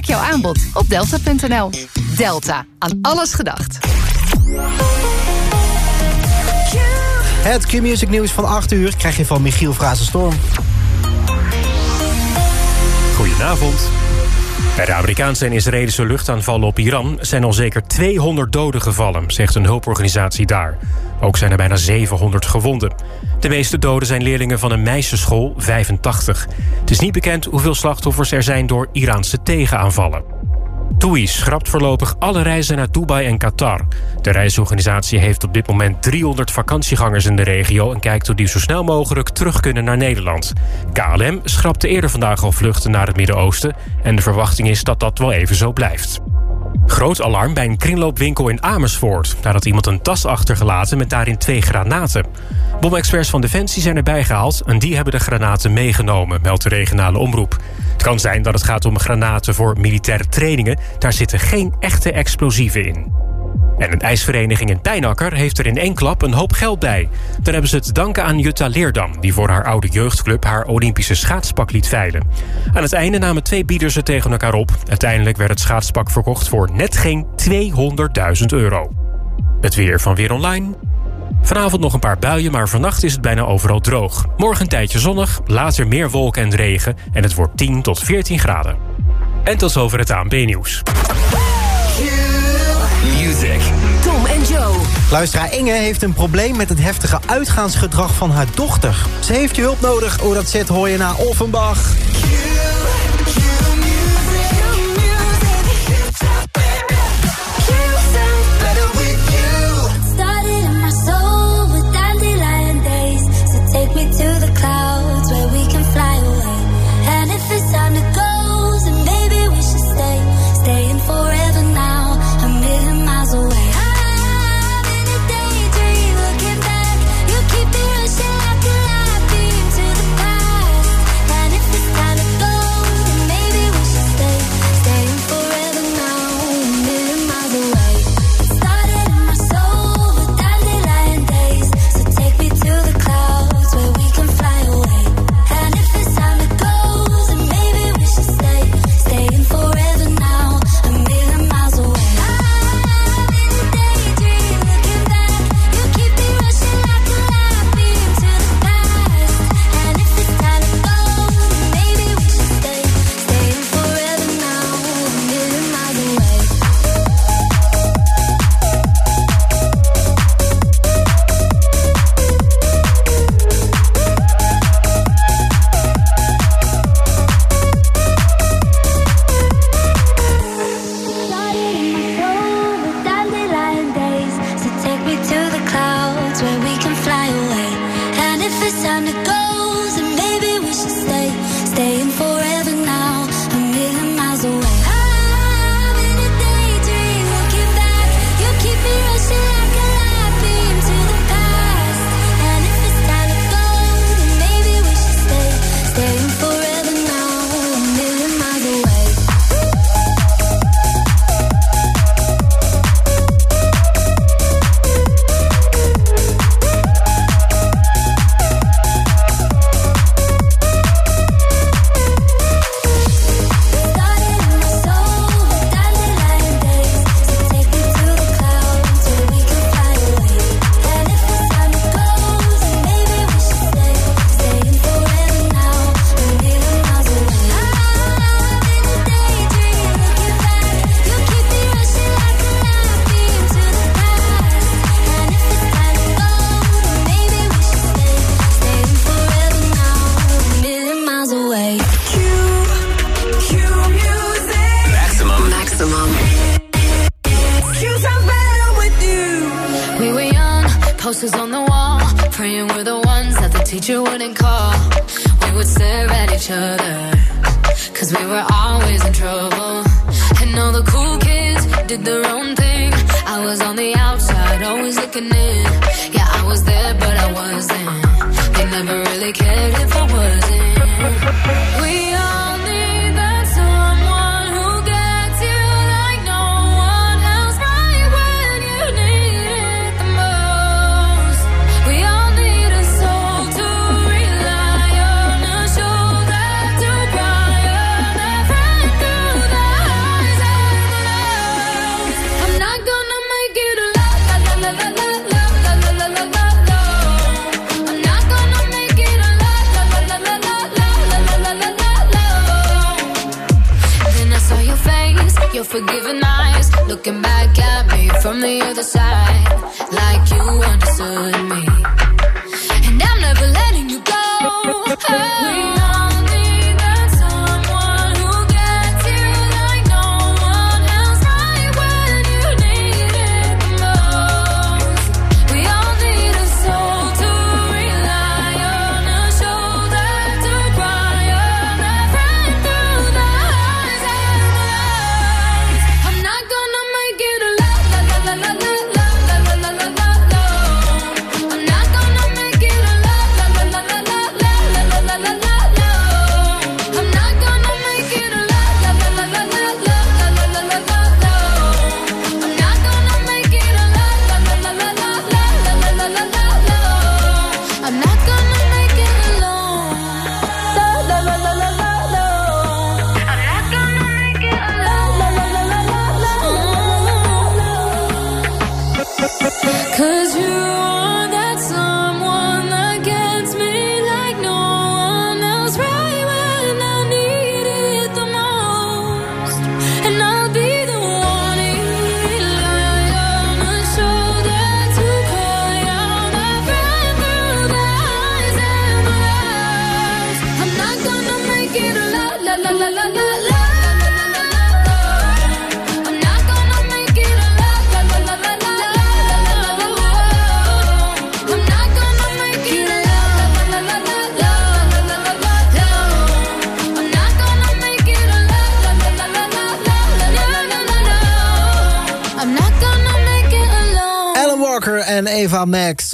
Check jouw aanbod op delta.nl. Delta, aan alles gedacht. Het Q-Music nieuws van 8 uur krijg je van Michiel Frazenstorm. Goedenavond. Bij de Amerikaanse en Israëlische luchtaanvallen op Iran... zijn al zeker 200 doden gevallen, zegt een hulporganisatie daar. Ook zijn er bijna 700 gewonden. De meeste doden zijn leerlingen van een meisjesschool, 85. Het is niet bekend hoeveel slachtoffers er zijn door Iraanse tegenaanvallen. TUI schrapt voorlopig alle reizen naar Dubai en Qatar. De reisorganisatie heeft op dit moment 300 vakantiegangers in de regio... en kijkt hoe die zo snel mogelijk terug kunnen naar Nederland. KLM schrapte eerder vandaag al vluchten naar het Midden-Oosten... en de verwachting is dat dat wel even zo blijft. Groot alarm bij een kringloopwinkel in Amersfoort... nadat iemand een tas achtergelaten met daarin twee granaten. Bomexperts van Defensie zijn erbij gehaald... en die hebben de granaten meegenomen, meldt de regionale omroep. Het kan zijn dat het gaat om granaten voor militaire trainingen. Daar zitten geen echte explosieven in. En een ijsvereniging in Pijnakker heeft er in één klap een hoop geld bij. Daar hebben ze het danken aan Jutta Leerdam... die voor haar oude jeugdclub haar Olympische schaatspak liet veilen. Aan het einde namen twee bieders het tegen elkaar op. Uiteindelijk werd het schaatspak verkocht voor net geen 200.000 euro. Het weer van Weer Online. Vanavond nog een paar buien, maar vannacht is het bijna overal droog. Morgen een tijdje zonnig, later meer wolken en regen... en het wordt 10 tot 14 graden. En tot zover het Joe. Luisteraar Inge heeft een probleem met het heftige uitgaansgedrag van haar dochter. Ze heeft je hulp nodig. Oh, dat zet hoor je naar Offenbach.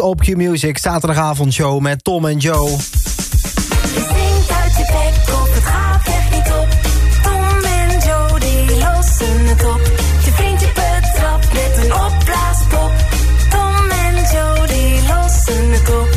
Op Q-Music. Zaterdagavondshow met Tom en Joe. Je zingt uit je bek op, het gaat echt niet op. Tom en Joe die lossen het op. Je vriend je betrapt met een opblaaspop. Tom en Joe die lossen het op.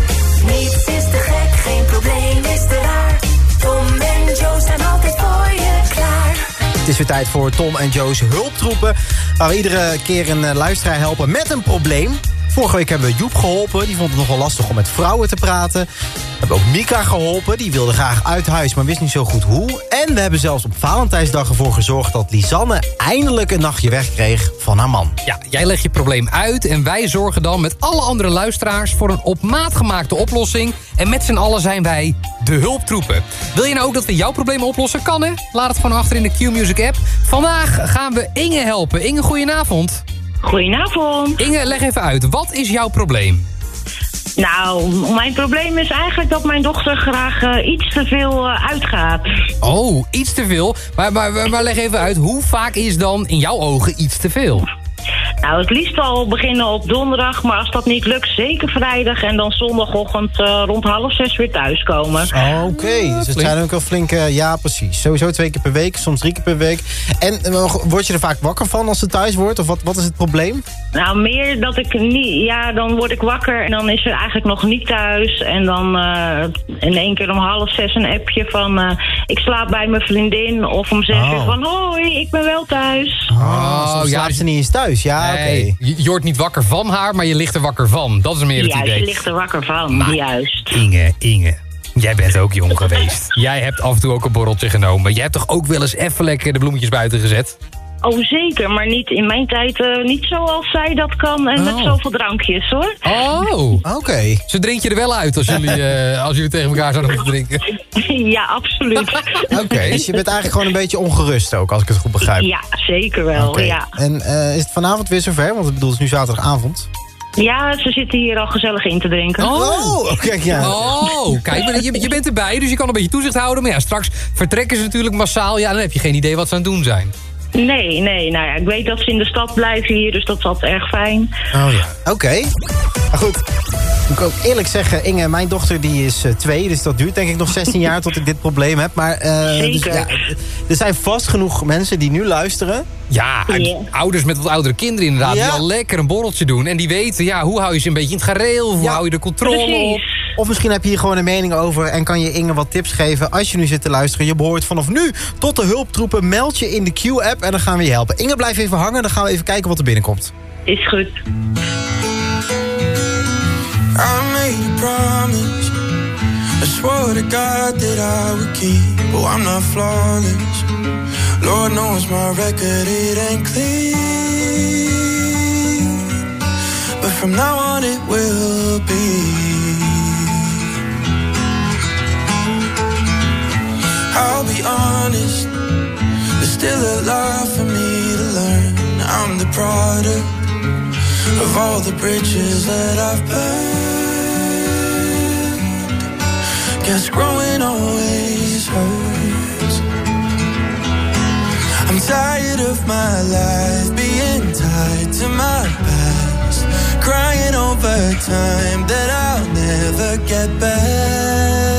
Niets is te gek, geen probleem is te raar. Tom en Joe zijn altijd voor je klaar. Het is weer tijd voor Tom en Joe's hulptroepen. Waar we iedere keer een eh, luisteraar helpen met een probleem. Vorige week hebben we Joep geholpen. Die vond het nogal lastig om met vrouwen te praten. We hebben ook Mika geholpen. Die wilde graag uit huis, maar wist niet zo goed hoe. En we hebben zelfs op Valentijnsdag ervoor gezorgd... dat Lisanne eindelijk een nachtje weg kreeg van haar man. Ja, jij legt je probleem uit en wij zorgen dan met alle andere luisteraars... voor een op maat gemaakte oplossing. En met z'n allen zijn wij de hulptroepen. Wil je nou ook dat we jouw probleem oplossen? Kan hè? Laat het gewoon achter in de Q-Music app. Vandaag gaan we Inge helpen. Inge, goedenavond. Goedenavond. Inge, leg even uit. Wat is jouw probleem? Nou, mijn probleem is eigenlijk dat mijn dochter graag eh, iets te veel eh, uitgaat. Oh, iets te veel. Maar, maar, maar, maar leg even uit. Hoe vaak is dan in jouw ogen iets te veel? Nou, het liefst al beginnen op donderdag, maar als dat niet lukt, zeker vrijdag en dan zondagochtend eh, rond half zes weer thuiskomen. Oké, dus het zijn ook wel flinke... Ja, precies. Sowieso twee keer per week, soms drie keer per week. En eh, word je er vaak wakker van als ze thuis wordt? Of wat, wat is het probleem? Nou, meer dat ik niet, ja, dan word ik wakker en dan is ze eigenlijk nog niet thuis. En dan eh, in één keer om half zes een appje van eh, ik slaap bij mijn vriendin. Of om zes Oh. uur van hoi, ik ben wel thuis. Oh, soms ja, slaapt dus- ze niet eens thuis. Ja, oké. Je, je wordt niet wakker van haar, maar je ligt er wakker van. Dat is meer het Juist, je idee. ligt er wakker van, Maar- juist. Inge, Inge. Jij bent ook jong geweest. Jij hebt af en toe ook een borreltje genomen. Jij hebt toch ook wel eens even lekker de bloemetjes buiten gezet? Oh, zeker, maar niet in mijn tijd eh, niet zoals zij dat kan en met Oh. zoveel drankjes, hoor. Oh, Oké. ze drinkt je er wel uit als jullie, eh, als jullie tegen elkaar zouden moeten drinken. ja, absoluut. Oké, dus je bent eigenlijk gewoon een beetje ongerust ook, als ik het goed begrijp. ja, zeker wel, Oké. ja. En eh, is het vanavond weer zover? Want ik bedoel, het is nu zaterdagavond. Ja, ze zitten hier al gezellig in te drinken. Oh, kijk ja. Oh, kijk, maar je, je bent erbij, dus je kan een beetje toezicht houden. Maar ja, straks vertrekken ze natuurlijk massaal. Ja, dan heb je geen idee wat ze aan het doen zijn. Nee, nee, nou ja, ik weet dat ze in de stad blijven hier, dus dat is altijd erg fijn. Oh ja. Oké. Maar goed, moet ik ook eerlijk zeggen, Inge, mijn dochter die is eh, twee. Dus dat duurt denk ik nog 16 jaar tot ik dit probleem heb. Maar eh, dus, ja, er zijn vast genoeg mensen die nu luisteren. Ja, ouders met wat oudere kinderen inderdaad... Ja. die al lekker een borreltje doen. En die weten, ja, hoe hou je ze een beetje in het gareel? Hoe Ja, hou je de controle op? Of misschien heb je hier gewoon een mening over en kan je Inge wat tips geven. Als je nu zit te luisteren, je behoort vanaf nu tot de hulptroepen. Meld je in de Q-app en dan gaan we je helpen. Inge, blijf even hangen. Dan gaan we even kijken wat er binnenkomt. Is goed. I made a promise. I swore God that I would keep. I'm not. Lord knows my record, it ain't clean. But from now on, it will be. I'll be honest, there's still a lot for me to learn. I'm the product of all the bridges that I've burned. Guess growing always hurts. I'm tired of my life being tied to my past, crying over time that I'll never get back.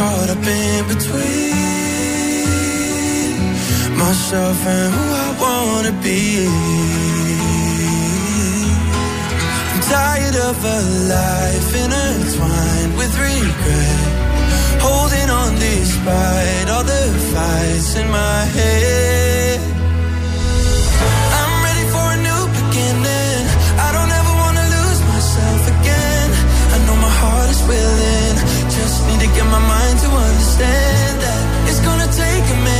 caught up in between myself and who I wanna be. I'm tired of a life intertwined with regret, holding on despite all the fights in my head. I'm ready for a new beginning. I don't ever wanna lose myself again. I know my heart is willing. In my mind to understand that it's gonna take a minute.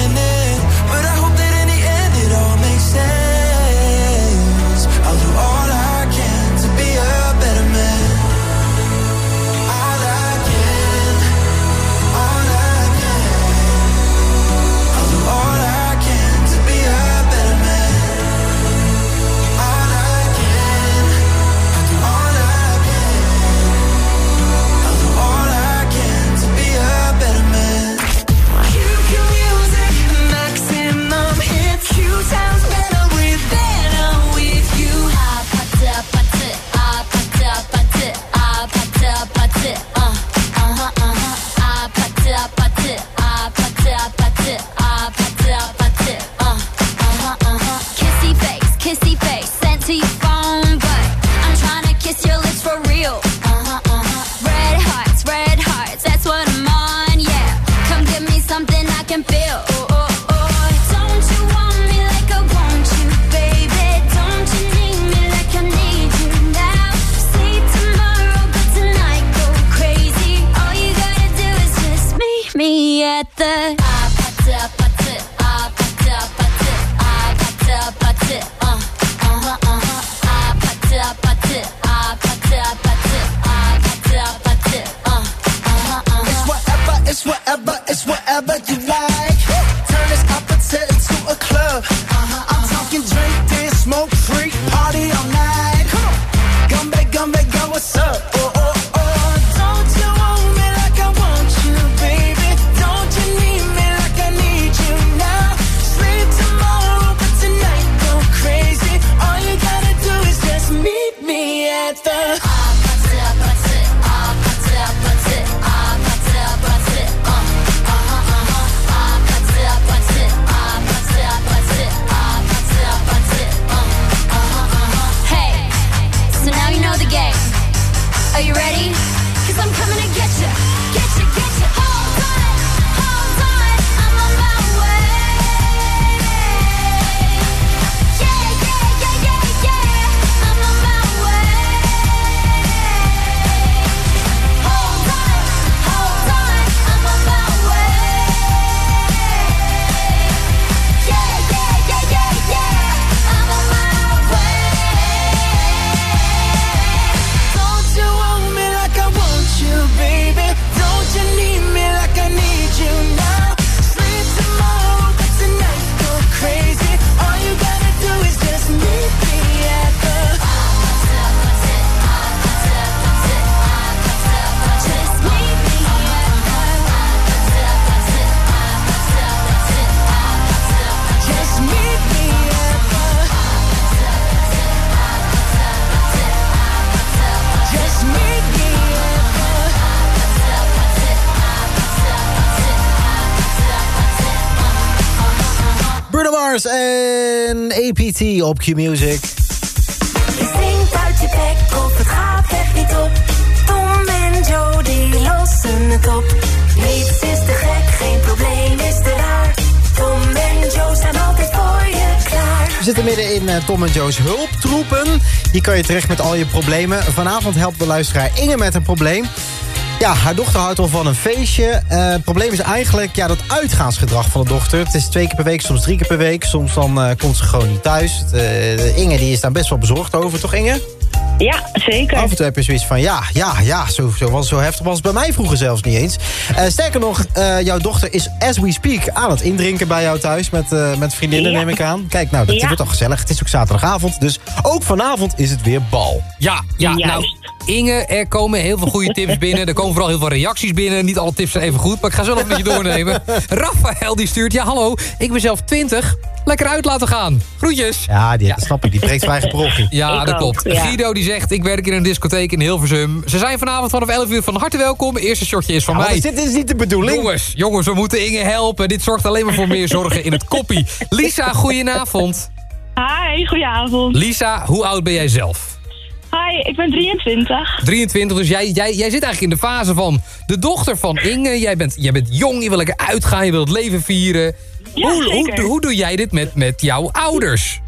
APT op Q-Music. Je zingt uit je bek of het gaat echt niet op. Tom en Joe die lossen het op. Niets is te gek, geen probleem is te raar. Tom en Joe staan altijd voor je klaar. We zitten midden in eh, Tom en Joe's hulptroepen. Hier kan je terecht met al je problemen. Vanavond helpt de luisteraar Inge met een probleem. Ja, haar dochter houdt al van een feestje. Eh, het probleem is eigenlijk ja, dat uitgaansgedrag van de dochter. Het is twee keer per week, soms drie keer per week. Soms dan eh, komt ze gewoon niet thuis. Eh, Inge die is daar best wel bezorgd over, toch Inge? Ja, zeker. Af en toe heb je zoiets van, ja, ja, ja, zo, zo, was, zo heftig was het bij mij vroeger zelfs niet eens. Eh, sterker nog, eh, jouw dochter is as we speak aan het indrinken bij jou thuis... met, eh, met vriendinnen, Ja. neem ik aan. Kijk, nou, dat Ja. wordt toch gezellig. Het is ook zaterdagavond, dus ook vanavond is het weer bal. Ja, ja nou. Inge, er komen heel veel goede tips binnen. Er komen vooral heel veel reacties binnen. Niet alle tips zijn even goed, maar ik ga zo nog een beetje doornemen. Raphaël die stuurt, ja hallo, ik ben zelf 20. Lekker uit laten gaan. Groetjes. Ja, die, dat snap ik. Die breekt vrij geprochie. Ja, Ik dat ook, klopt. ja. Guido die zegt, ik werk in een discotheek in Hilversum. Ze zijn vanavond vanaf 11 uur van harte welkom. Eerste shotje is van Ja, mij. is dit is niet de bedoeling. Jongens, jongens, we moeten Inge helpen. Dit zorgt alleen maar voor meer zorgen in het koppie. Lisa, goedenavond. Hi, goedenavond. Lisa, hoe oud ben jij zelf? Hi, ik ben 23. 23, dus jij, jij, jij zit eigenlijk in de fase van de dochter van Inge. Jij bent, jij bent jong, je wil lekker uitgaan, je wilt het leven vieren. Ja, hoe, hoe, hoe doe jij dit met, met jouw ouders?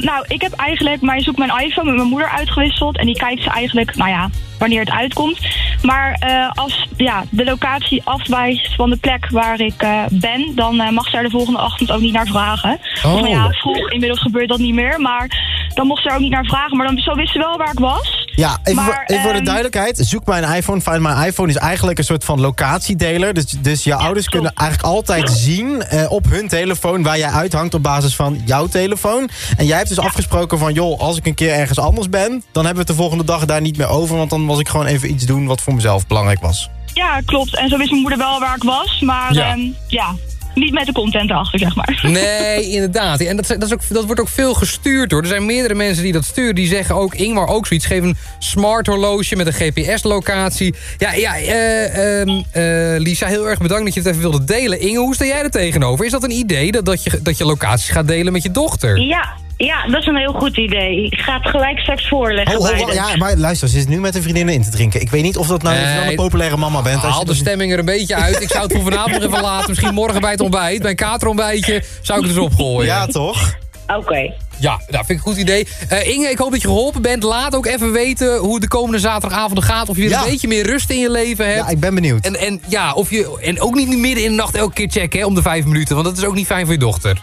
Nou, ik heb eigenlijk mijn zoek mijn iPhone met mijn moeder uitgewisseld. En die kijkt ze eigenlijk, nou ja, wanneer het uitkomt. Maar eh, als ja, de locatie afwijst van de plek waar ik eh, ben... dan eh, mag ze er de volgende ochtend ook niet naar vragen. Oh. Of nou ja, vroeg, inmiddels gebeurt dat niet meer. Maar dan mocht ze er ook niet naar vragen. Maar dan, zo wist ze wel waar ik was. Ja, even, Maar, voor, even voor de ehm, duidelijkheid. Zoek mijn iPhone, Find My iPhone is eigenlijk een soort van locatiedeler. Dus, dus je ouders klopt. kunnen eigenlijk altijd zien eh, op hun telefoon... waar jij uithangt op basis van jouw telefoon. En jij hebt dus afgesproken van... joh, als ik een keer ergens anders ben... dan hebben we het de volgende dag daar niet meer over... want dan was ik gewoon even iets doen wat voor mezelf belangrijk was. Ja, klopt. En zo wist mijn moeder wel waar ik was. Maar Ja. ja niet met de content erachter, zeg maar. Nee, inderdaad. En dat, dat, is ook, dat wordt ook veel gestuurd hoor. Er zijn meerdere mensen die dat sturen. Die zeggen ook, Ingmar ook zoiets. Geef een smart horloge met een GPS-locatie. Ja, ja eh, ehm, eh, Lisa, heel erg bedankt dat je het even wilde delen. Inge, hoe sta jij er tegenover? Is dat een idee dat, dat, je, dat je locaties gaat delen met je dochter? Ja, ja, dat is een heel goed idee. Ik ga het gelijk straks voorleggen. Oh, oh, oh, ja, maar luister, ze is nu met een vriendinnen in te drinken. Ik weet niet of dat nou Nee. een populaire mama bent. als je Haal de dus- stemming er een beetje uit. Ik zou het voor vanavond nog even laten. Misschien morgen bij het ontbijt. Bij een katerontbijtje zou ik het dus opgooien. Ja, toch? Oké. Ja, dat vind ik een goed idee. Eh, Inge, ik hoop dat je geholpen bent. Laat ook even weten hoe het de komende zaterdagavond gaat. Of je weer Ja. een beetje meer rust in je leven hebt. Ja, ik ben benieuwd. En, en, ja, of je, en ook niet midden in de nacht elke keer checken hè, om de vijf minuten. Want dat is ook niet fijn voor je dochter.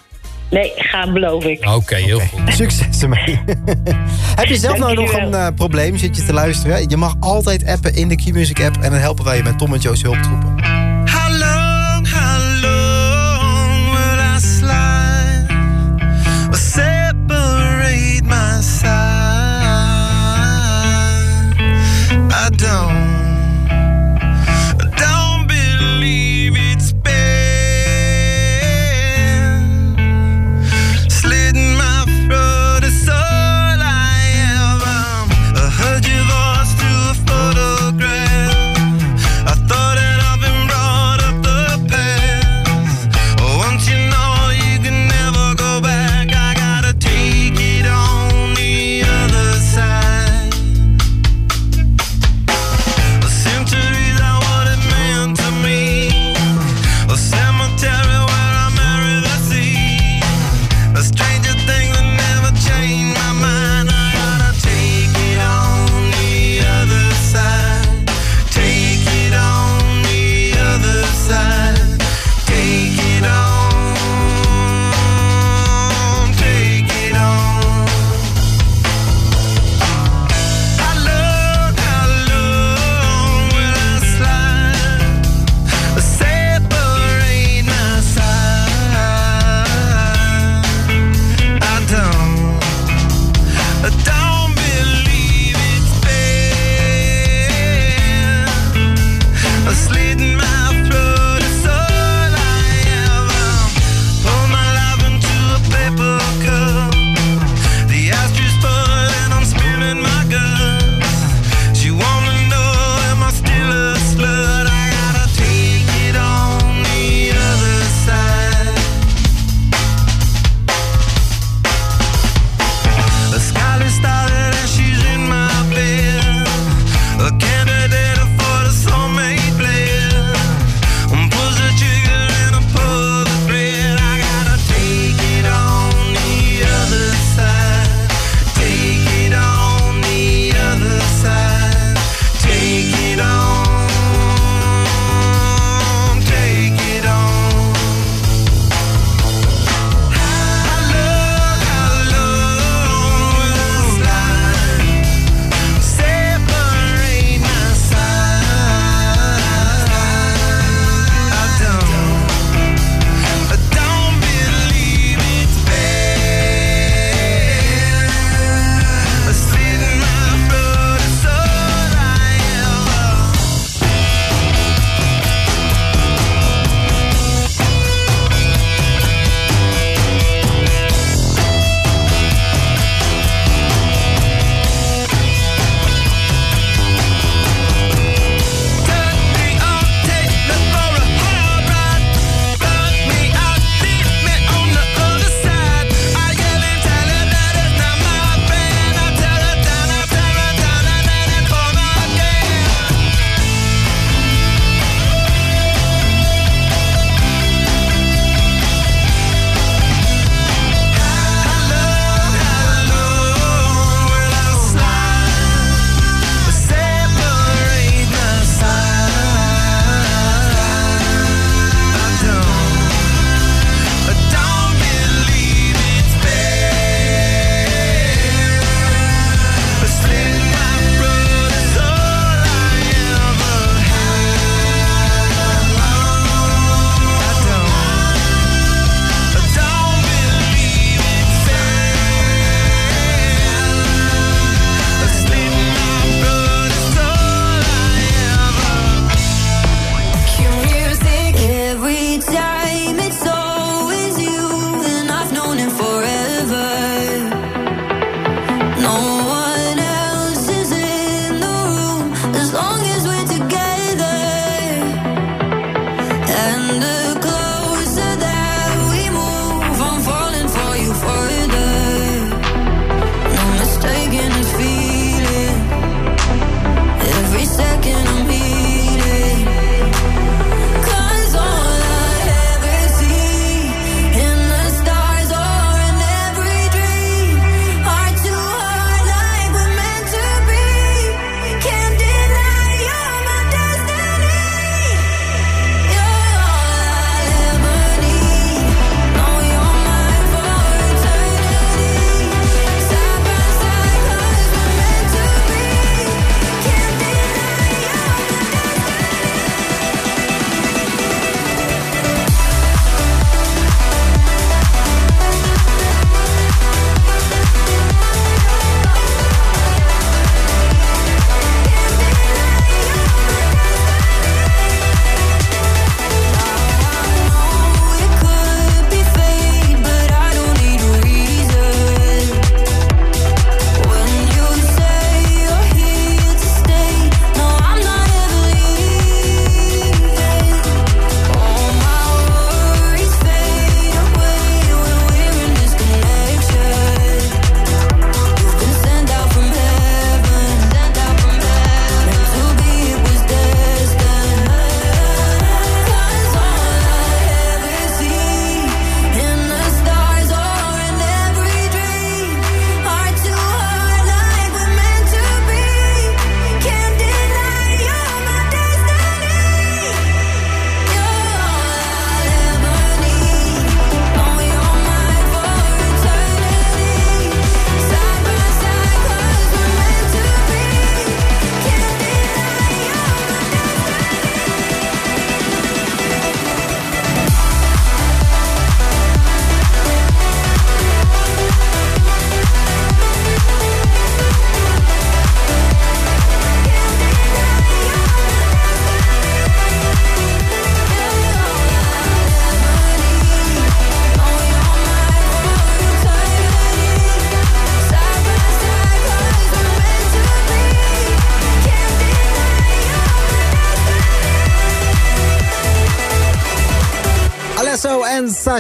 Nee, ga beloof ik. Oké, heel goed. Succes ermee. Heb je zelf nou nog een eh, probleem? Zit je te luisteren? Je mag altijd appen in de Q-Music app. En dan helpen wij je met Tom en Joe's hulptroepen. How long, how long will I slide separate my side? I don't,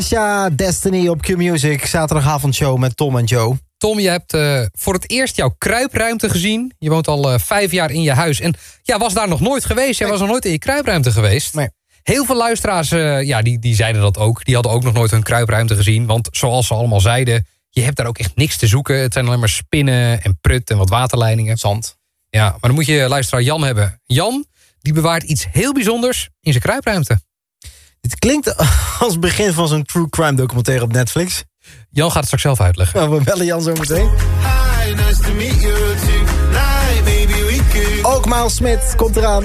Sasha Destiny op Q-Music. Zaterdagavondshow met Tom en Joe. Tom, je hebt eh, voor het eerst jouw kruipruimte gezien. Je woont al eh, vijf jaar in je huis. En ja, was daar nog nooit geweest. Jij was nog nooit in je kruipruimte geweest. Nee. Heel veel luisteraars eh, ja, die, die zeiden dat ook. Die hadden ook nog nooit hun kruipruimte gezien. Want zoals ze allemaal zeiden, je hebt daar ook echt niks te zoeken. Het zijn alleen maar spinnen en prut en wat waterleidingen. Zand. Ja, maar dan moet je luisteraar Jan hebben. Jan, die bewaart iets heel bijzonders in zijn kruipruimte. Dit klinkt als het begin van zo'n true crime documentaire op Netflix. Jan gaat het straks zelf uitleggen. Nou, we bellen Jan zo meteen. Hi, nice to meet you tonight. Maybe we could. Ook Miles Smit komt eraan.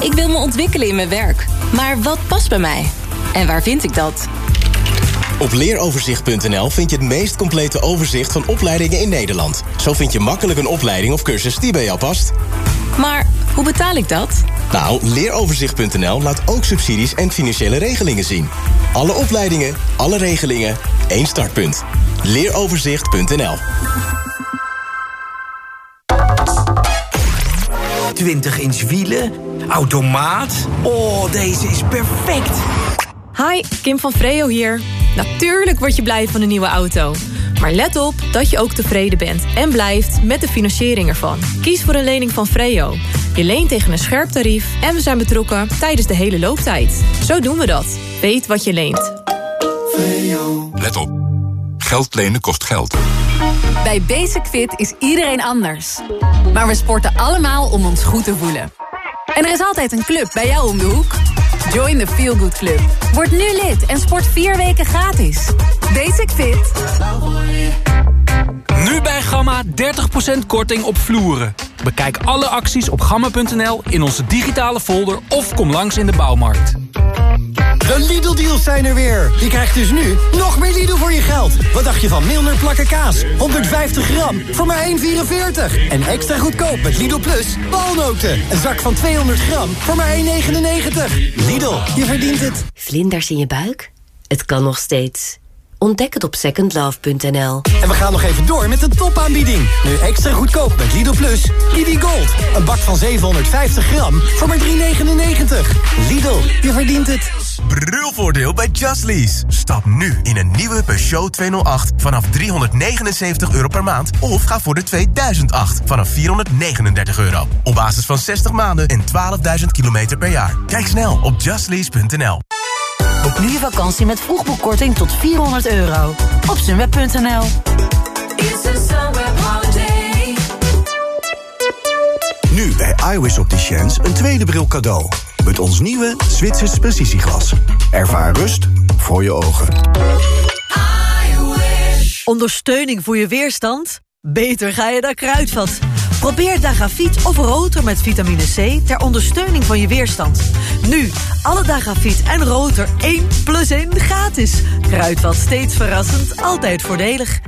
Ik wil me ontwikkelen in mijn werk. Maar wat past bij mij? En waar vind ik dat? Op leeroverzicht.nl vind je het meest complete overzicht van opleidingen in Nederland. Zo vind je makkelijk een opleiding of cursus die bij jou past. Maar hoe betaal ik dat? Nou, leeroverzicht.nl laat ook subsidies en financiële regelingen zien. Alle opleidingen, alle regelingen, één startpunt. Leeroverzicht.nl 20 inch wielen, automaat. Oh, deze is perfect. Hi, Kim van Freo hier. Natuurlijk word je blij van een nieuwe auto. Maar let op dat je ook tevreden bent en blijft met de financiering ervan. Kies voor een lening van Freo. Je leent tegen een scherp tarief en we zijn betrokken tijdens de hele looptijd. Zo doen we dat. Weet wat je leent. Let op. Geld lenen kost geld. Bij Basic Fit is iedereen anders. Maar we sporten allemaal om ons goed te voelen. En er is altijd een club bij jou om de hoek. Join the Feel Good Club. Word nu lid en sport vier weken gratis. Basic Fit. Nu bij Gamma 30% korting op vloeren. Bekijk alle acties op gamma.nl in onze digitale folder of kom langs in de bouwmarkt. De Lidl-deals zijn er weer. Je krijgt dus nu nog meer Lidl voor je geld. Wat dacht je van Milner plakken kaas? 150 gram voor maar 1,44. En extra goedkoop met Lidl Plus walnoten. Een zak van 200 gram voor maar 1,99. Lidl, je verdient het. Vlinders in je buik? Het kan nog steeds. Ontdek het op secondlove.nl. En we gaan nog even door met de topaanbieding. Nu extra goedkoop met Lidl Plus. Kiwi Gold. Een bak van 750 gram voor maar 3,99. Lidl, je verdient het. Brulvoordeel bij Just Lease. Stap nu in een nieuwe Peugeot 208 vanaf 379 euro per maand. Of ga voor de 2008 vanaf 439 euro. Op basis van 60 maanden en 12.000 kilometer per jaar. Kijk snel op justlease.nl. Boek nu je vakantie met vroegboekkorting tot 400 euro. Op sunweb.nl Nu bij iWis Opticians een tweede bril cadeau. Met ons nieuwe Zwitsers precisieglas. Ervaar rust voor je ogen. Ondersteuning voor je weerstand? Beter ga je naar Kruidvat. Probeer Dagafiet of Rotor met vitamine C ter ondersteuning van je weerstand. Nu, alle Dagafiet en Rotor 1 plus 1 gratis. Kruidvat steeds verrassend, altijd voordelig.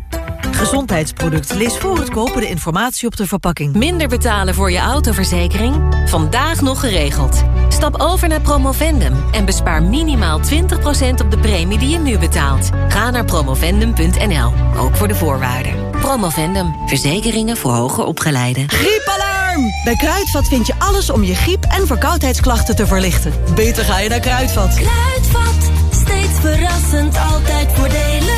Gezondheidsproduct. Lees voor het kopen de informatie op de verpakking. Minder betalen voor je autoverzekering? Vandaag nog geregeld. Stap over naar Promovendum en bespaar minimaal 20% op de premie die je nu betaalt. Ga naar promovendum.nl, ook voor de voorwaarden. Promovendum, verzekeringen voor hoger opgeleiden. Griepalarm! Bij Kruidvat vind je alles om je griep- en verkoudheidsklachten te verlichten. Beter ga je naar Kruidvat. Kruidvat, steeds verrassend, altijd voordelig.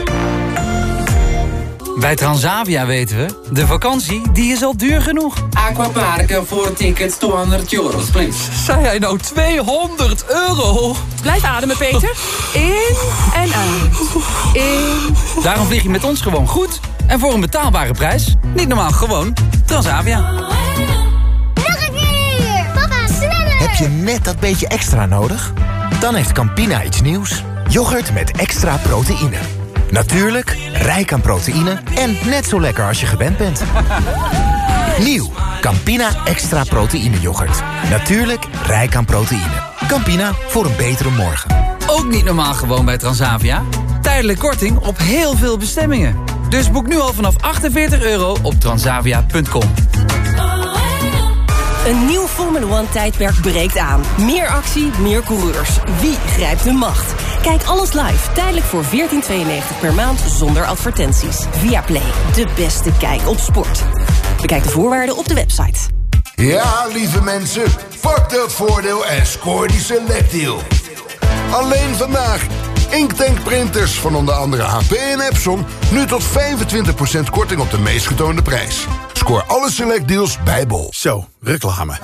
Bij Transavia weten we, de vakantie die is al duur genoeg. Aquaparken voor tickets 200 euro, please. Zei hij nou 200 euro? Blijf ademen, Peter. In en uit. In. Daarom vlieg je met ons gewoon goed. En voor een betaalbare prijs. Niet normaal, gewoon Transavia. Nog een keer! Papa, sneller! Heb je net dat beetje extra nodig? Dan heeft Campina iets nieuws. Yoghurt met extra proteïne. Natuurlijk, rijk aan proteïne en net zo lekker als je gewend bent. Nieuw, Campina extra proteïne yoghurt. Natuurlijk, rijk aan proteïne. Campina, voor een betere morgen. Ook niet normaal gewoon bij Transavia. Tijdelijk korting op heel veel bestemmingen. Dus boek nu al vanaf 48 euro op transavia.com. Een nieuw Formula One tijdperk breekt aan. Meer actie, meer coureurs. Wie grijpt de macht? Kijk alles live, tijdelijk voor 14,92 per maand zonder advertenties. Via Play, de beste kijk op sport. Bekijk de voorwaarden op de website. Ja, lieve mensen, pak dat voordeel en scoor die selectdeal. Alleen vandaag. Inktank printers van onder andere HP en Epson... nu tot 25% korting op de meest getoonde prijs. Scoor alle selectdeals bij Bol. Zo, reclame.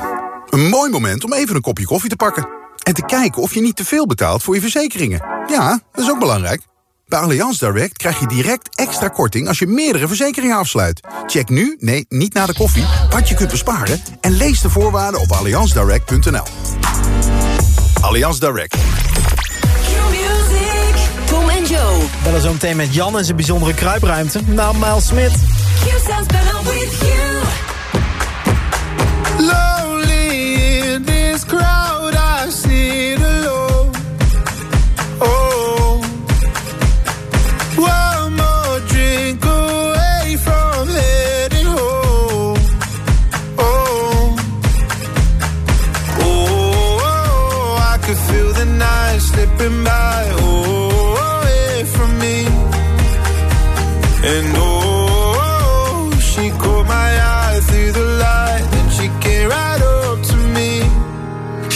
Een mooi moment om even een kopje koffie te pakken. En te kijken of je niet te veel betaalt voor je verzekeringen. Ja, dat is ook belangrijk. Bij Allianz Direct krijg je direct extra korting als je meerdere verzekeringen afsluit. Check nu, nee, niet na de koffie, wat je kunt besparen... en lees de voorwaarden op allianzdirect.nl. Allianz Direct. Tom en Joe. Bellen zo meteen met Jan en zijn bijzondere kruipruimte. Nou, Miles Smit. Lonely in this crowd,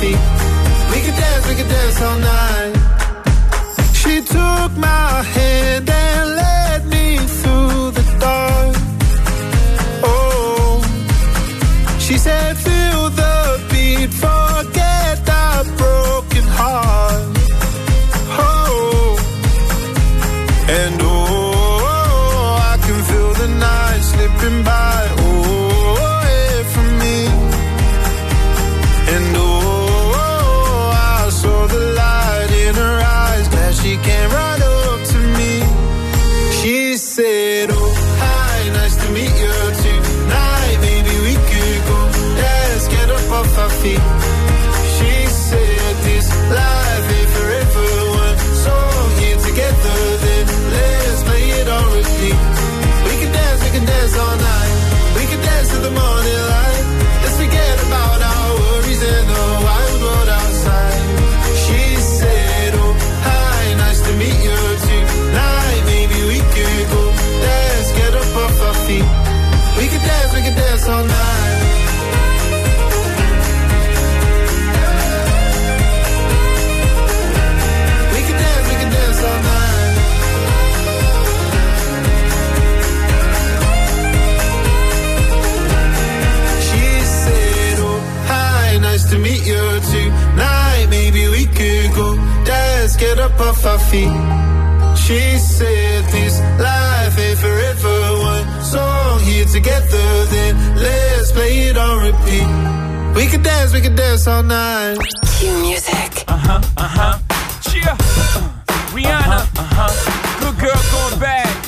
feet. We could dance, we could dance all night. She took my hand and off our feet. She said, This life ain't forever. One song here together, then let's play it on repeat. We could dance, we could dance all night. Cue music. Uh huh, uh huh. Cheer. Uh, Rihanna. Uh huh. Good girl going bad.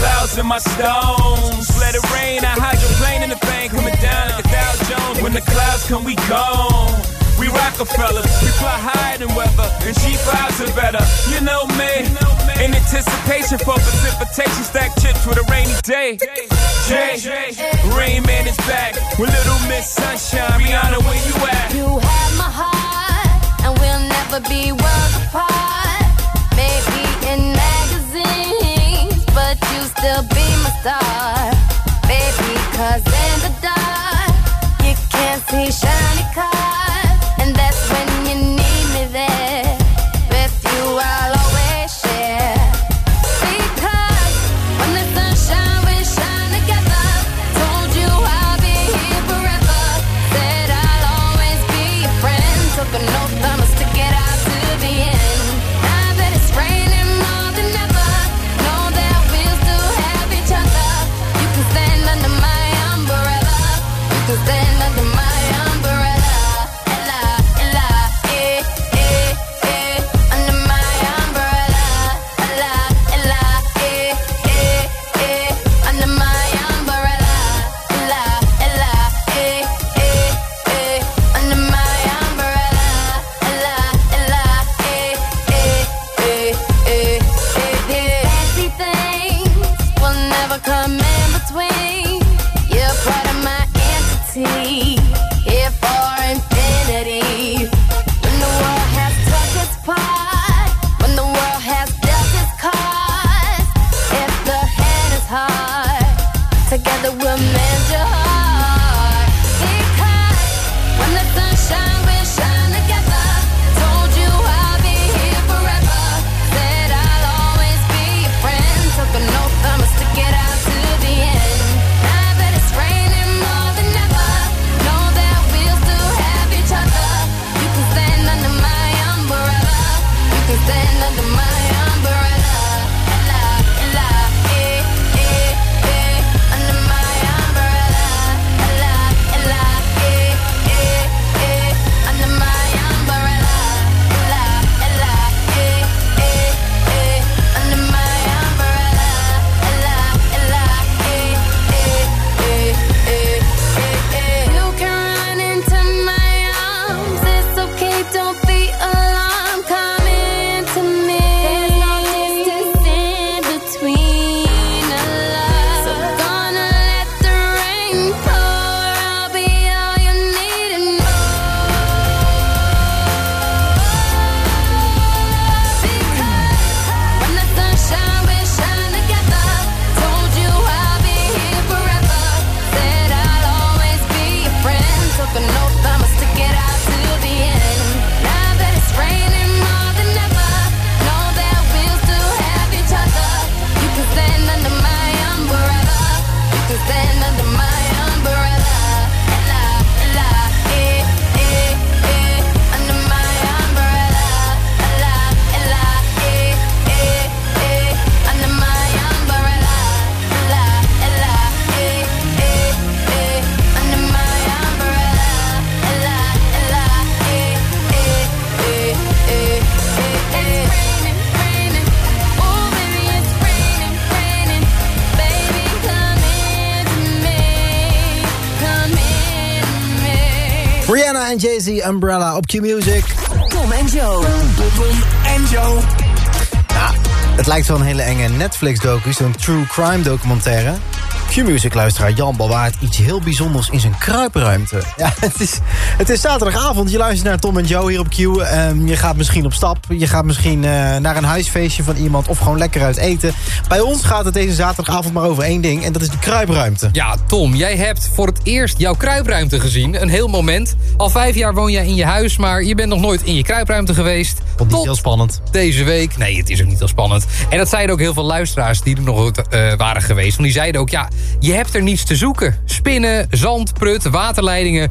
Clouds in my stones. Let it rain. I hydroplane in the thing coming down like a Dow Jones. When the clouds come, we gone. We Rockefellers, we fly higher than weather, and G5s are better. You know me, in anticipation for precipitation, stack chips with a rainy day. Jay, Rain Man is back with Little Miss Sunshine. Rihanna, where you at? You have my heart, and we'll never be star. Baby, cause in the dark, you can't see shiny cars. Umbrella op Q-Music. Tom en Joe. Tom en Joe. Ja, het lijkt wel een hele enge Netflix-docu, zo'n true crime documentaire. Q-Music-luisteraar Jan bewaart iets heel bijzonders in zijn kruipruimte. Ja, het is, het is zaterdagavond, je luistert naar Tom en Joe hier op Q. Ehm, je gaat misschien op stap, je gaat misschien eh, naar een huisfeestje van iemand... of gewoon lekker uit eten. Bij ons gaat het deze zaterdagavond maar over één ding... en dat is de kruipruimte. Ja, Tom, jij hebt voor het eerst jouw kruipruimte gezien. Een heel moment. Al vijf jaar woon jij in je huis, maar je bent nog nooit in je kruipruimte geweest. Vond niet heel spannend. Deze week. Nee, het is ook niet heel spannend. En dat zeiden ook heel veel luisteraars die er nog nooit eh, waren geweest. Want die zeiden ook, ja, je hebt er niets te zoeken. Spinnen, zand, prut, waterleidingen.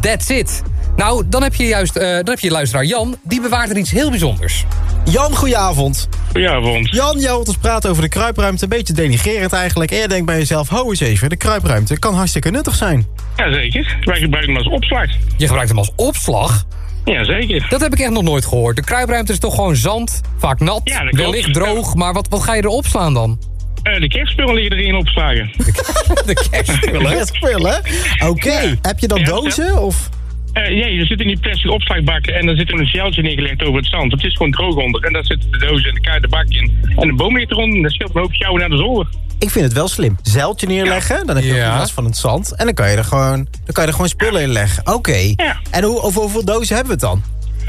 That's it. Nou, dan heb je juist eh, dan heb je luisteraar Jan. Die bewaart er iets heel bijzonders. Jan, goedenavond. Goedenavond. Jan, jij wilt ons praten over de kruipruimte. Een beetje denigerend eigenlijk. En je denkt bij jezelf, ho eens even, de kruipruimte kan hartstikke nuttig zijn. Jazeker. Wij gebruiken hem als opslag. Je gebruikt hem als opslag? Jazeker. Dat heb ik echt nog nooit gehoord. De kruipruimte is toch gewoon zand, vaak nat, Ja, wellicht droog. Maar wat, wat ga je erop slaan dan? Eh, de kerstspullen liggen erin opgeslagen. de kerstspullen? Kerstspullen? Oké. Heb je dan Ja, dozen? Of? Eh nee, er zit in die plastic opslagbakken en dan zit er een sjaaltje neergelegd over het zand. Het is gewoon droog onder. En daar zitten de dozen en de kaart de bak in. En de boom ligt eronder en dat scheelt een hoop sjouwen naar de zolder. Ik vind het wel slim. Zeiltje neerleggen, dan heb je ook Ja. niet last van het zand. En dan kan je er gewoon, dan kan je er gewoon spullen in leggen. Oké. En hoe, over hoeveel dozen hebben we het dan?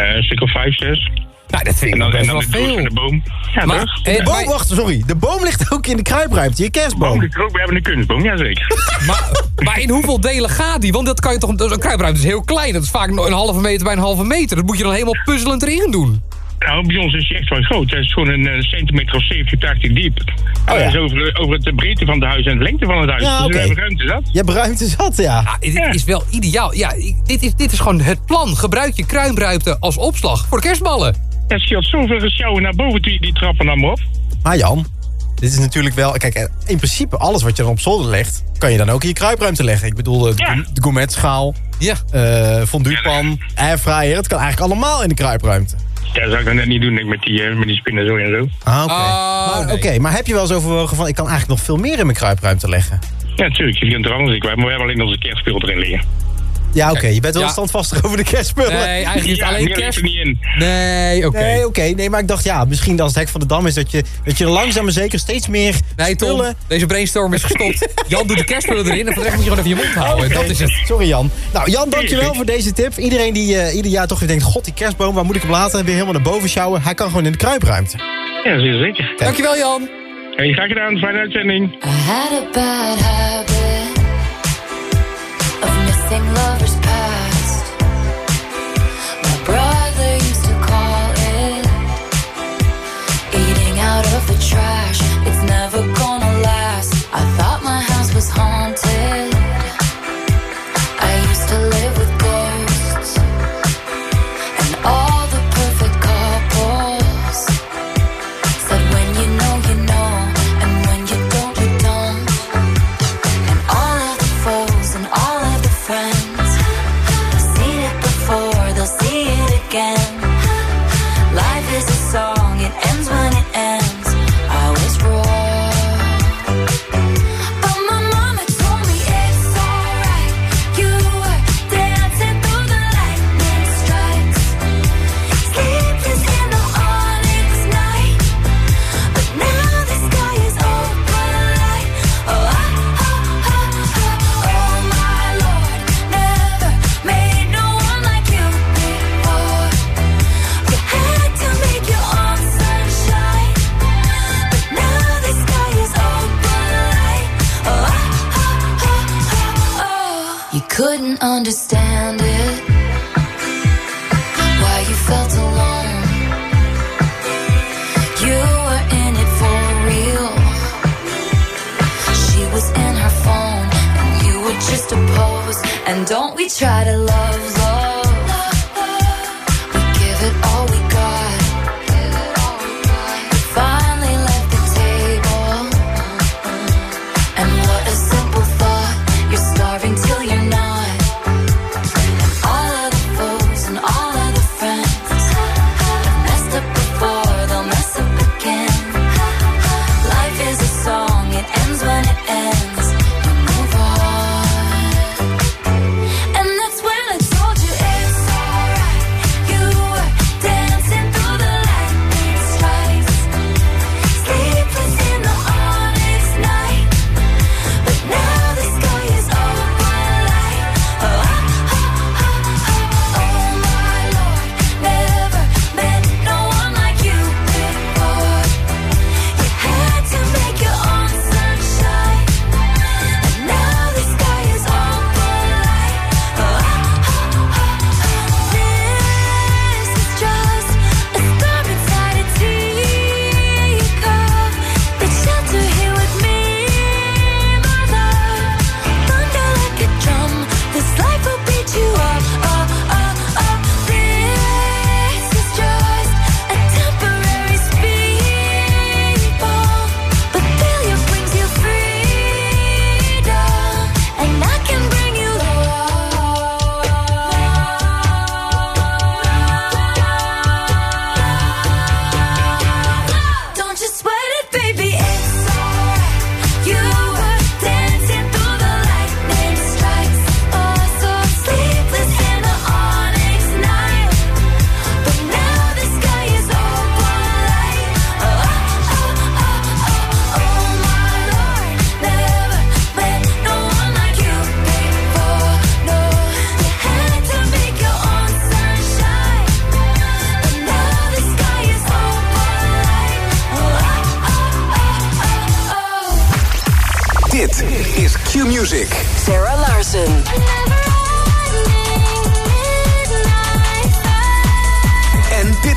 Eh, een stuk of vijf, zes. Nou, dat vind ik en dan, best dan wel de veel. van de boom. Ja, Maar- toch? eh, De boom, wacht, sorry. De boom ligt ook in de kruipruimte, je kerstboom. boom ligt er ook. We hebben een kunstboom, jazeker. Maar, maar in hoeveel delen gaat die? Want dat kan je toch. Een kruipruimte is heel klein. Dat is vaak een halve meter bij een halve meter. Dat moet je dan helemaal puzzelend erin doen. Nou, bij ons is hij echt wel groot. Hij is gewoon een centimeter of 70, 80 diep. Oh, ja. dat is over, over het breedte van het huis en de lengte van het huis. Ja, dus oké. we hebben ruimte zat. Je hebt ruimte zat, ja. Dit is wel ideaal. Ja, dit, is, dit is gewoon het plan. Gebruik je kruipruimte als opslag voor de kerstballen. Ja, het scheelt zoveel sjouwen naar boven, die, die trappen dan maar op. Maar Jan, dit is natuurlijk wel... Kijk, eh, in principe alles wat je dan op zolder legt... kan je dan ook in je kruipruimte leggen. Ik bedoel, de, Ja. de gourmetschaal, Ja. eh fonduepan, airfryer... het kan eigenlijk allemaal in de kruipruimte. Ja, dat zou ik dan net niet doen, denk ik, met die, eh, met die spinnen zo en zo. Ah, oké. Oh, maar, nee. oké, maar heb je wel eens overwogen van... ik kan eigenlijk nog veel meer in mijn kruipruimte leggen? Ja, natuurlijk. Je kunt er anders in kwijt, maar we hebben alleen onze kerstspul erin liggen. Ja, oké. Je bent wel Ja. standvastig over de kerstspullen. Nee, eigenlijk is het Ja, alleen ligt kerst. er niet in. Nee, oké. Nee, oké. Nee, maar ik dacht, ja, misschien als het hek van de dam is... dat je, dat je langzaam maar zeker steeds meer Nee, Tom, deze brainstorm is gestopt. Jan doet de kerstspullen erin en voor de rest moet je gewoon even je mond houden. Dat is het. Sorry Jan. Nou Jan, dankjewel voor deze tip. Iedereen die eh, ieder jaar toch weer denkt... God, die kerstboom, waar moet ik hem laten? Weer helemaal naar boven sjouwen. Hij kan gewoon in de kruipruimte. Ja, zeker. Dankjewel, Jan. Hey, graag gedaan. Fijne uitzending. I had a bad habit of missing lovers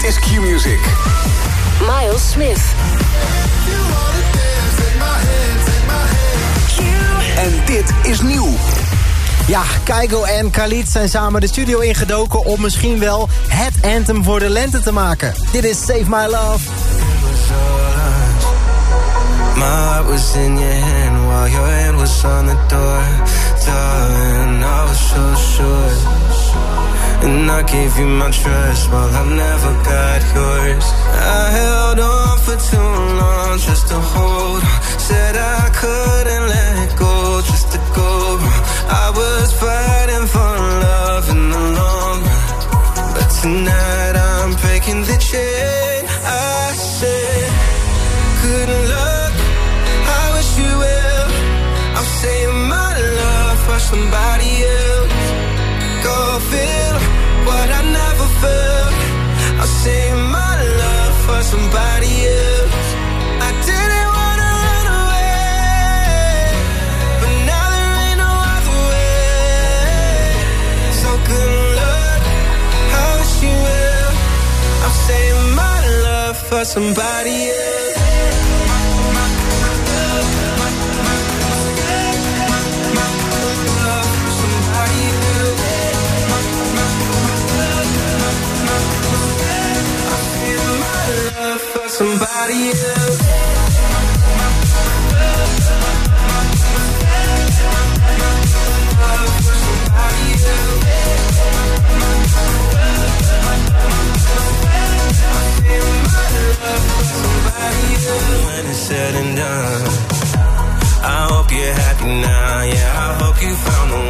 dit is Q-Music. Miles Smith. En dit is nieuw. Ja, Keigo en Khalid zijn samen de studio ingedoken... om misschien wel het anthem voor de lente te maken. Dit is Save My Love. My heart was in your hand while your hand was on the door. Darling, I was so sure. And I gave you my trust while I never got yours. I held on for too long just to hold. Said I couldn't let go just to go. I was fighting for love in the long run. But tonight I'm breaking the chain. I said, good luck. I wish you well. I'm saying my love for somebody else. Feel what I never felt. Saying my love for somebody else. I didn't wanna run away, but now there ain't no other way. So good. I wish you saying my love for somebody else. Said and done, I hope you're happy now. Yeah, I hope you found the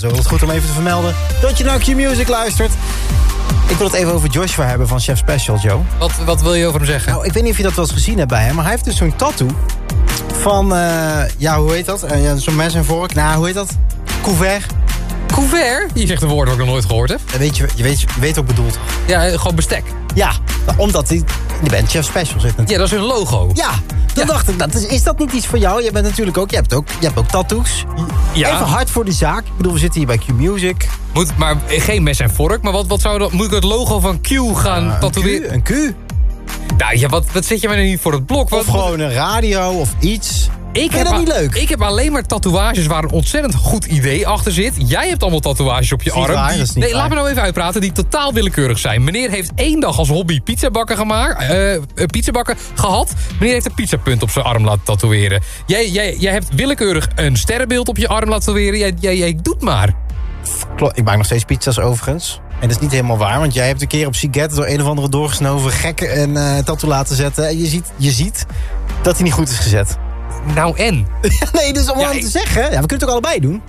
zo is het goed om even te vermelden dat je naar Q-Music luistert. Ik wil het even over Joshua hebben van Chef Special, Joe. Wat, wat wil je over hem zeggen? Nou, ik weet niet of je dat wel eens gezien hebt bij hem, maar hij heeft dus zo'n tattoo van, eh, ja, hoe heet dat? Eh, ja, zo'n mes en vork. Nou, hoe heet dat? Couvert. Couvert? Je zegt een woord dat ik nog nooit gehoord heb. Ja, Weet je, je, weet, je weet ook bedoeld. Ja, eh, gewoon bestek. Ja, omdat hij in de band Chef Special zit natuurlijk. Ja, dat is hun logo. Ja, toen dacht ik, dat is, is dat niet iets voor jou? Je bent natuurlijk ook, je hebt ook, je hebt ook tattoos. Ja. Even hard voor die zaak. Ik bedoel, we zitten hier bij Q-Music. Moet, maar geen mes en vork. Maar wat, wat zou dat, moet ik het logo van Q gaan tatoeëren? Een Q? Nou ja, wat, wat zit je mij nou niet voor het blok? Wat, Of gewoon een radio of iets. Ik Vind dat niet leuk? ik heb alleen maar tatoeages waar een ontzettend goed idee achter zit. Jij hebt allemaal tatoeages op je arm. waar, die- nee, laat waar. me nou even uitpraten. Die totaal willekeurig zijn. Meneer heeft één dag als hobby pizzabakken gemaakt. eh, pizzabakken gehad. Meneer heeft een pizzapunt op zijn arm laten tatoeëren. Jij, jij, jij hebt willekeurig een sterrenbeeld op je arm laten tatoeëren. Jij, jij, jij doet maar. Klopt, ik maak nog steeds pizza's overigens. En dat is niet helemaal waar, want jij hebt een keer op Siget... door een of andere doorgesnoven gek een eh tattoo laten zetten. En je ziet, je ziet dat hij niet goed is gezet. Nou en? nee, dus om Ja, aan ik- te zeggen... Ja, we kunnen het ook allebei doen.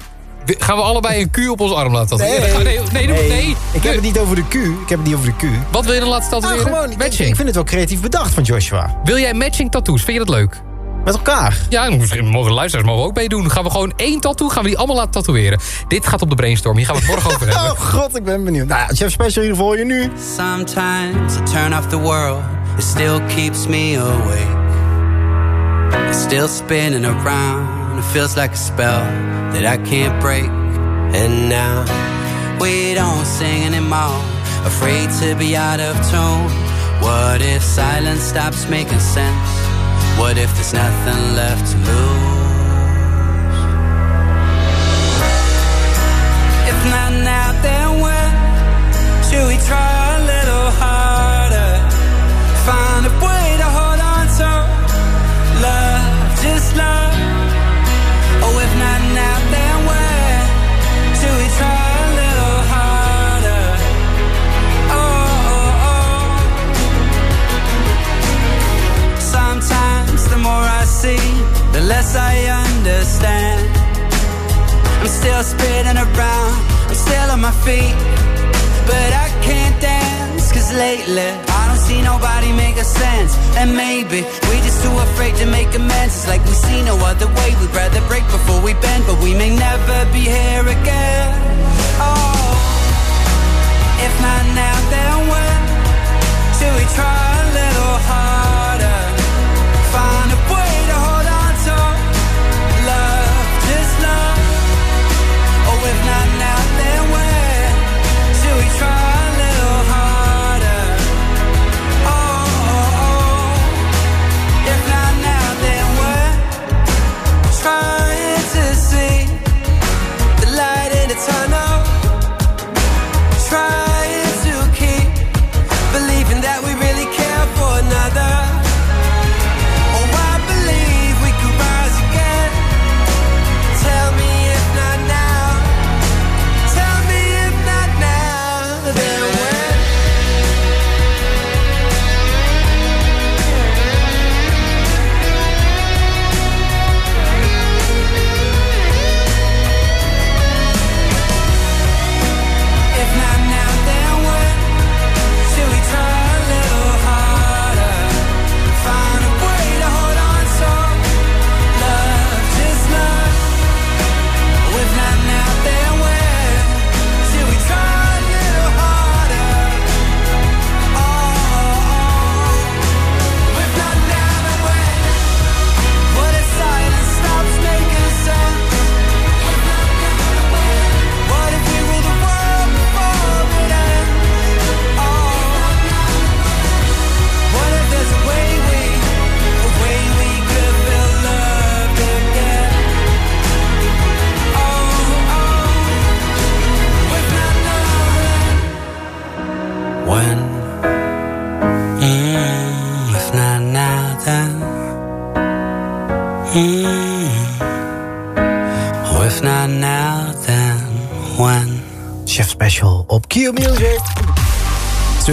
Gaan we allebei een Q op ons arm laten tatoeëren? Nee, nee, nee, doe- nee. Ik heb het niet over de Q. Ik heb het niet over de Q. Wat wil je dan laten Nou, tatoeëren? gewoon, ik, matching. ik vind het wel creatief bedacht van Joshua. Wil jij matching tattoos? Vind je dat leuk? Met elkaar. Ja, misschien mogen de luisteraars mogen ook meedoen. Gaan we gewoon één tattoo, gaan we die allemaal laten tatoeëren. Dit gaat op de brainstorm, hier gaan we het morgen over hebben. Oh god, ik ben benieuwd. Nou, ja, Chef Special in ieder geval je nu. Sometimes I turn off the world, it still keeps me awake. Still spinning around, it feels like a spell that I can't break. And now we don't sing anymore, afraid to be out of tune. What if silence stops making sense? What if there's nothing left to lose?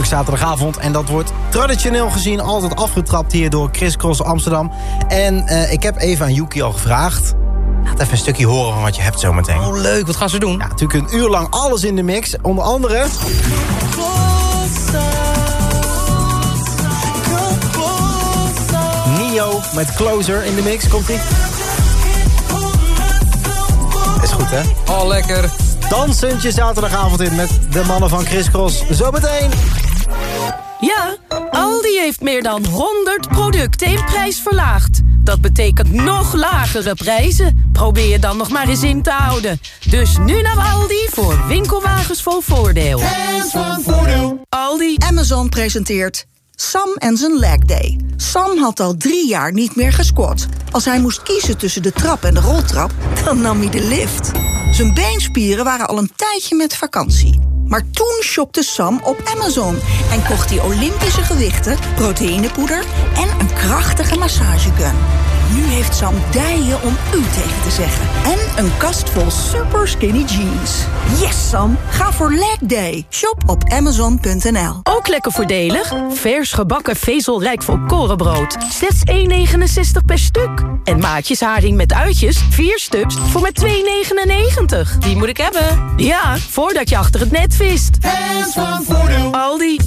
Zaterdagavond en dat wordt traditioneel gezien altijd afgetrapt hier door Chris Cross Amsterdam. En eh, ik heb even aan Yuki al gevraagd. Laat even een stukje horen van wat je hebt zometeen. Oh, leuk. Wat gaan ze doen? Ja, natuurlijk een uur lang alles in de mix. Onder andere... Nio met Closer in de mix. Komt-ie? Is goed, hè? Oh, lekker. Dansentje zaterdagavond in met de mannen van Chris Cross. Zometeen. Ja, Aldi heeft meer dan 100 producten in prijs verlaagd. Dat betekent nog lagere prijzen. Probeer je dan nog maar eens in te houden. Dus nu naar Aldi voor winkelwagens vol voordeel. Aldi. Amazon presenteert Sam en zijn leg day. Sam had al drie jaar niet meer gesquat. Als hij moest kiezen tussen de trap en de roltrap, dan nam hij de lift. Zijn beenspieren waren al een tijdje met vakantie. Maar toen shopte Sam op Amazon en kocht hij Olympische gewichten, proteïnepoeder en een krachtige massagegun. Nu heeft Sam dijen om u tegen te zeggen. En een kast vol super skinny jeans. Yes, Sam. Ga voor leg day. Shop op amazon.nl. Ook lekker voordelig. Vers gebakken vezelrijk volkorenbrood. Slechts 1,69 per stuk. En maatjes haring met uitjes. 4 stuks voor maar 2,99. Die moet ik hebben. Ja, voordat je achter het net vist. Hands van voordeel. Aldi.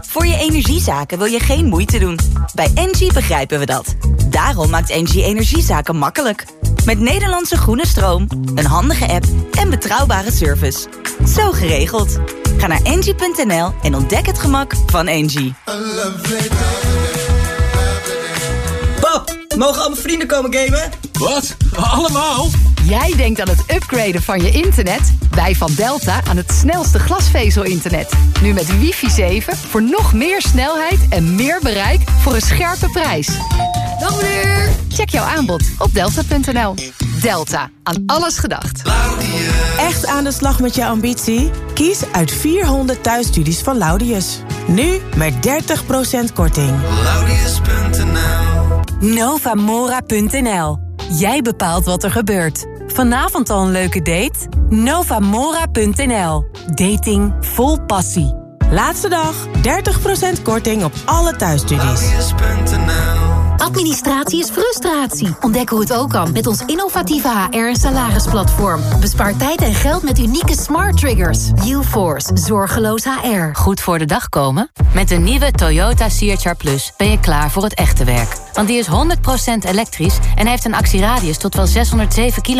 Voor je energiezaken wil je geen moeite doen. Bij Engie begrijpen we dat. Daarom maakt Engie energiezaken makkelijk. Met Nederlandse groene stroom, een handige app en betrouwbare service. Zo geregeld. Ga naar engie.nl en ontdek het gemak van Engie. Pap, mogen al mijn vrienden komen gamen? Wat? Allemaal? Jij denkt aan het upgraden van je internet? Wij van Delta aan het snelste glasvezel-internet. Nu met wifi 7 voor nog meer snelheid en meer bereik voor een scherpe prijs. Dag meneer! Check jouw aanbod op delta.nl. Delta, aan alles gedacht. Echt aan de slag met je ambitie? Kies uit 400 thuisstudies van Laudius. Nu met 30% korting. Novamora.nl. Jij bepaalt wat er gebeurt. Vanavond al een leuke date? Novamora.nl. Dating vol passie. Laatste dag, 30% korting op alle thuisstudies. Administratie is frustratie. Ontdek hoe het ook kan met ons innovatieve HR- en salarisplatform. Bespaar tijd en geld met unieke smart triggers. UForce, zorgeloos HR. Goed voor de dag komen? Met de nieuwe Toyota CHR Plus ben je klaar voor het echte werk. Want die is 100% elektrisch en heeft een actieradius tot wel 607 kilometer.